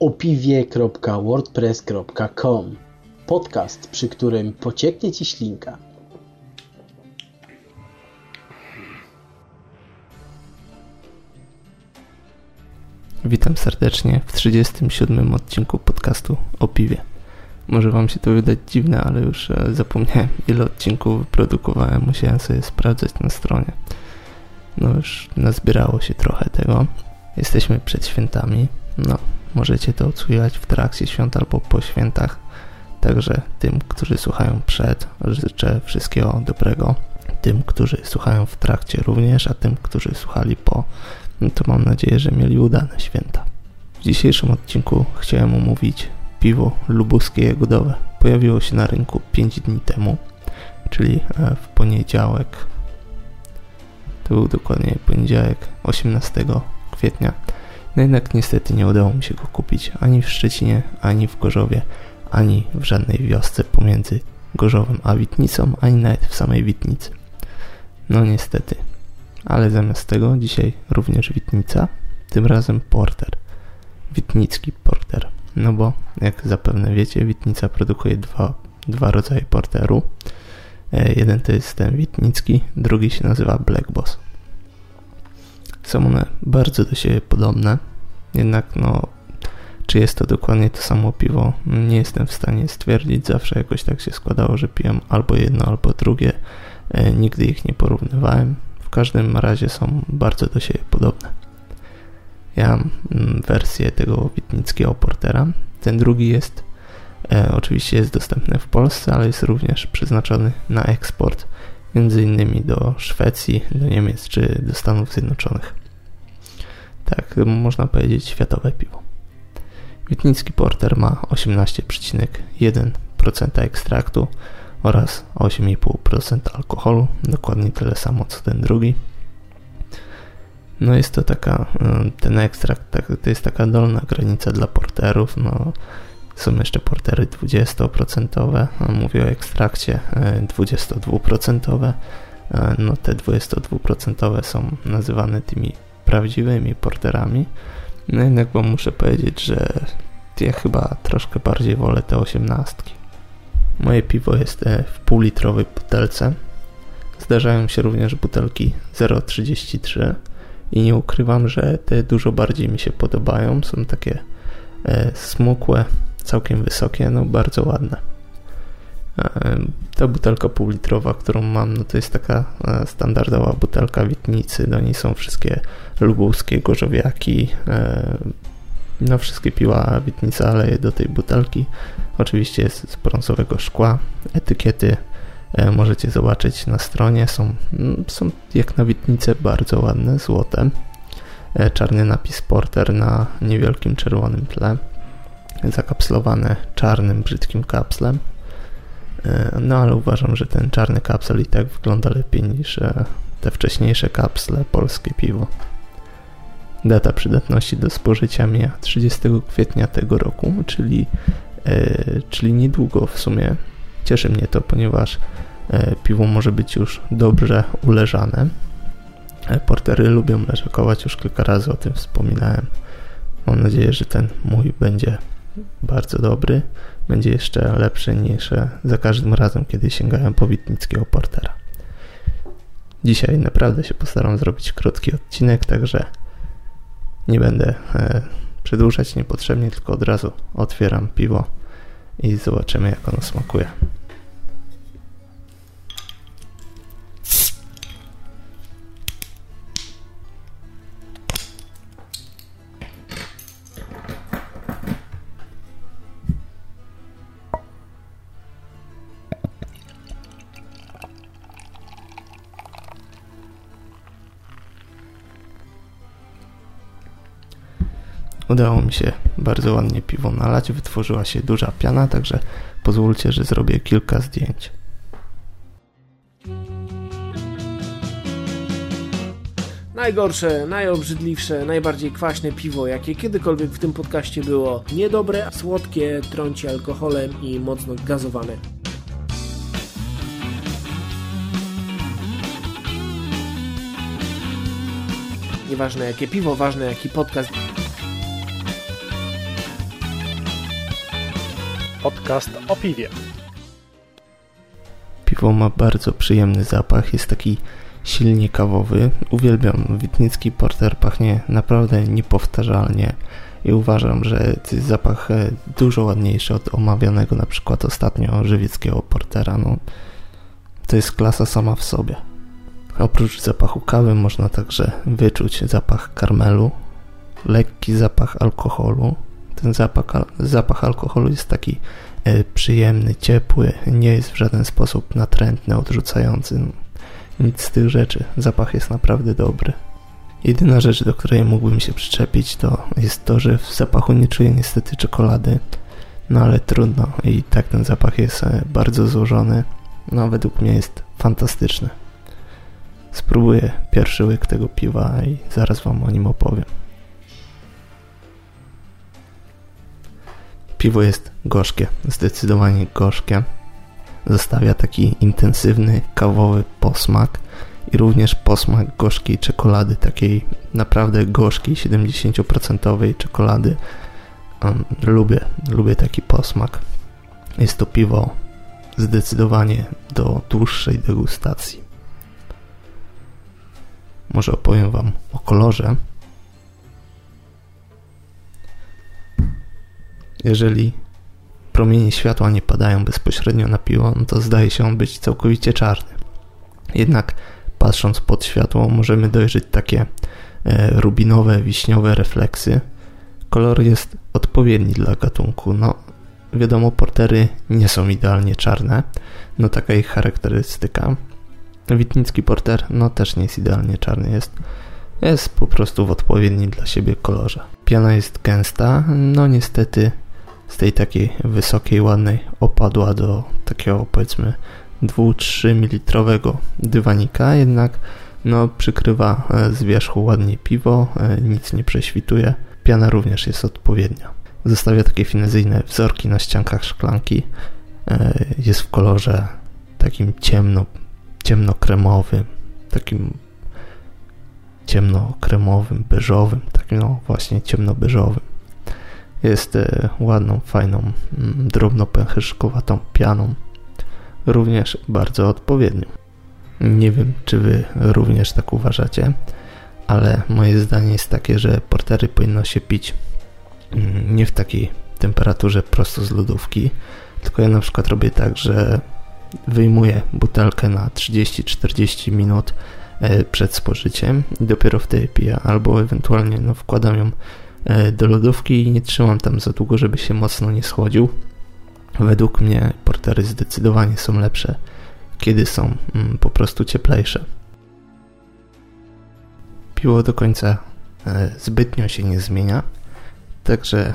opiwie.wordpress.com Podcast, przy którym pocieknie Ci ślinka. Witam serdecznie w 37 odcinku podcastu o piwie. Może Wam się to wydać dziwne, ale już e, zapomniałem ile odcinków wyprodukowałem. Musiałem sobie sprawdzać na stronie. No już nazbierało się trochę tego. Jesteśmy przed świętami. No, możecie to odsłuchiwać w trakcie świąt albo po świętach. Także tym, którzy słuchają przed, życzę wszystkiego dobrego. Tym, którzy słuchają w trakcie również, a tym, którzy słuchali po, to mam nadzieję, że mieli udane święta. W dzisiejszym odcinku chciałem omówić piwo lubuskie jagodowe. Pojawiło się na rynku 5 dni temu, czyli e, w poniedziałek. To był dokładnie poniedziałek 18 kwietnia. No jednak niestety nie udało mi się go kupić ani w Szczecinie, ani w Gorzowie, ani w żadnej wiosce pomiędzy Gorzowem a Witnicą, ani nawet w samej Witnicy. No niestety. Ale zamiast tego dzisiaj również Witnica, tym razem porter. Witnicki porter. No bo, jak zapewne wiecie, Witnica produkuje dwa, dwa rodzaje porteru. E, jeden to jest ten witnicki, drugi się nazywa Black Boss. Są one bardzo do siebie podobne, jednak no, czy jest to dokładnie to samo piwo, nie jestem w stanie stwierdzić. Zawsze jakoś tak się składało, że piłem albo jedno, albo drugie. E, nigdy ich nie porównywałem. W każdym razie są bardzo do siebie podobne. Ja mam mm, wersję tego witnickiego portera. Ten drugi jest, e, oczywiście jest dostępny w Polsce, ale jest również przeznaczony na eksport, między innymi do Szwecji, do Niemiec czy do Stanów Zjednoczonych. Tak, można powiedzieć światowe piwo. Witnicki porter ma 18,1% ekstraktu oraz 8,5% alkoholu, dokładnie tyle samo co ten drugi. No jest to taka, y, ten ekstrakt tak, to jest taka dolna granica dla porterów, no są jeszcze portery 20%, mówię o ekstrakcie 22%, y, y, no te 22% są nazywane tymi prawdziwymi porterami, no jednak wam muszę powiedzieć, że ja chyba troszkę bardziej wolę te osiemnastki. Moje piwo jest e, w półlitrowej butelce. Zdarzają się również butelki 0,33 i nie ukrywam, że te dużo bardziej mi się podobają. Są takie e, smukłe, całkiem wysokie, no bardzo ładne. E, ta butelka półlitrowa, którą mam, no to jest taka e, standardowa butelka witnicy. Do niej są wszystkie lubuskie gorzowiaki, e, no wszystkie piła witnica leje do tej butelki. Oczywiście jest z brązowego szkła. Etykiety możecie zobaczyć na stronie. Są, są jak na witnicę bardzo ładne, złote. Czarny napis Porter na niewielkim czerwonym tle. Zakapslowane czarnym, brzydkim kapslem. E, no ale uważam, że ten czarny kapsel i tak wygląda lepiej niż e, te wcześniejsze kapsle polskie piwo. Data przydatności do spożycia mija 30 kwietnia tego roku, czyli, e, czyli niedługo w sumie. Cieszy mnie to, ponieważ piwo może być już dobrze uleżane. Portery lubią leżakować, już kilka razy o tym wspominałem. Mam nadzieję, że ten mój będzie bardzo dobry będzie jeszcze lepszy niż e, za każdym razem, kiedy sięgałem po witnickiego portera. Dzisiaj naprawdę się postaram zrobić krótki odcinek, także nie będę e, przedłużać niepotrzebnie, tylko od razu otwieram piwo i zobaczymy jak ono smakuje. Udało mi się bardzo ładnie piwo nalać, wytworzyła się duża piana, także pozwólcie, że zrobię kilka zdjęć. Najgorsze, najobrzydliwsze, najbardziej kwaśne piwo, jakie kiedykolwiek w tym podcaście było. Niedobre, słodkie, trąci alkoholem i mocno gazowane. Nieważne jakie piwo, ważne jaki podcast. Podcast o piwie. Piwo ma bardzo przyjemny zapach, jest taki silnie kawowy. Uwielbiam Witnicki Porter, pachnie naprawdę niepowtarzalnie i uważam, że zapach e, dużo ładniejszy od omawianego na przykład ostatnio żywieckiego Portera. No, to jest klasa sama w sobie. Oprócz zapachu kawy można także wyczuć zapach karmelu, lekki zapach alkoholu. Ten zapach, zapach alkoholu jest taki e, przyjemny, ciepły, nie jest w żaden sposób natrętny, odrzucający. Nic z tych rzeczy. Zapach jest naprawdę dobry. Jedyna rzecz, do której mógłbym się przyczepić, to jest to, że w zapachu nie czuję niestety czekolady. No ale trudno i tak ten zapach jest e, bardzo złożony. No według mnie jest fantastyczny. Spróbuję pierwszy łyk tego piwa i zaraz wam o nim opowiem. Piwo jest gorzkie, zdecydowanie gorzkie. Zostawia taki intensywny, kawowy posmak i również posmak gorzkiej czekolady, takiej naprawdę gorzkiej, 70% czekolady. Um, lubię, lubię taki posmak. Jest to piwo zdecydowanie do dłuższej degustacji. Może opowiem Wam o kolorze. Jeżeli promienie światła nie padają bezpośrednio na piło, no to zdaje się on być całkowicie czarny. Jednak patrząc pod światło możemy dojrzeć takie e, rubinowe, wiśniowe refleksy. Kolor jest odpowiedni dla gatunku. No, wiadomo, portery nie są idealnie czarne. No taka ich charakterystyka. Witnicki porter no też nie jest idealnie czarny. Jest, jest po prostu w odpowiednim dla siebie kolorze. Piana jest gęsta. No niestety z tej takiej wysokiej, ładnej opadła do takiego powiedzmy 2-3 mm dywanika, jednak no, przykrywa e, z wierzchu ładnie piwo, e, nic nie prześwituje. Piana również jest odpowiednia. Zostawia takie finezyjne wzorki na ściankach szklanki. E, jest w kolorze takim ciemno, ciemnokremowym, takim ciemnokremowym, beżowym, takim no właśnie ciemnobeżowym. Jest ładną, fajną, mm, drobnopęcherzykowatą pianą również bardzo odpowiednią. Nie wiem, czy wy również tak uważacie, ale moje zdanie jest takie, że portery powinno się pić mm, nie w takiej temperaturze prosto z lodówki, tylko ja na przykład robię tak, że wyjmuję butelkę na 30-40 minut e, przed spożyciem i dopiero wtedy piję, albo ewentualnie no, wkładam ją e, do lodówki i nie trzymam tam za długo, żeby się mocno nie schłodził Według mnie portery zdecydowanie są lepsze, kiedy są mm, po prostu cieplejsze. Piło do końca e, zbytnio się nie zmienia, także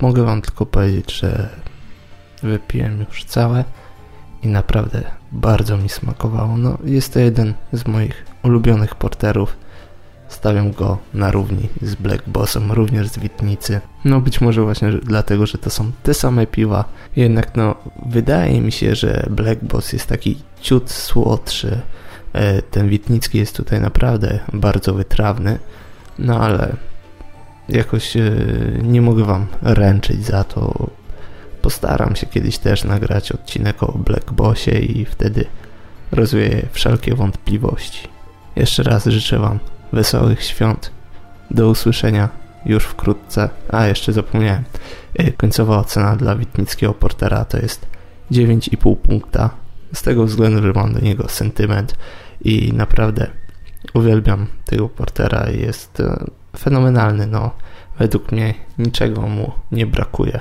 mogę Wam tylko powiedzieć, że wypiłem już całe i naprawdę bardzo mi smakowało. No, jest to jeden z moich ulubionych porterów Stawiam go na równi z Black Bossem, również z Witnicy. No być może właśnie dlatego, że to są te same piwa. Jednak no, wydaje mi się, że Black Boss jest taki ciut słodszy. E, ten Witnicki jest tutaj naprawdę bardzo wytrawny. No ale jakoś e, nie mogę wam ręczyć za to. Postaram się kiedyś też nagrać odcinek o Black Bossie i wtedy rozwieję wszelkie wątpliwości. Jeszcze raz życzę wam wesołych świąt. Do usłyszenia już wkrótce. A, jeszcze zapomniałem. E, końcowa ocena dla Witnickiego Portera to jest 9,5 punkta. Z tego względu, że mam do niego sentyment i naprawdę uwielbiam tego Portera. Jest e, fenomenalny. No, według mnie niczego mu nie brakuje.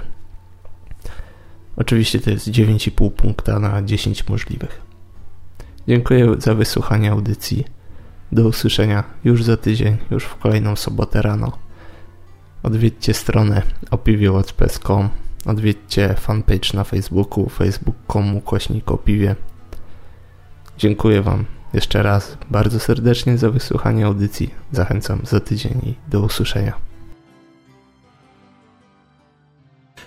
Oczywiście to jest 9,5 punkta na 10 możliwych. Dziękuję za wysłuchanie audycji. Do usłyszenia już za tydzień, już w kolejną sobotę rano. Odwiedźcie stronę opiwiewatchpress.com Odwiedźcie fanpage na Facebooku facebook.com ukośnik opiwie. Dziękuję Wam jeszcze raz bardzo serdecznie za wysłuchanie audycji. Zachęcam za tydzień i do usłyszenia.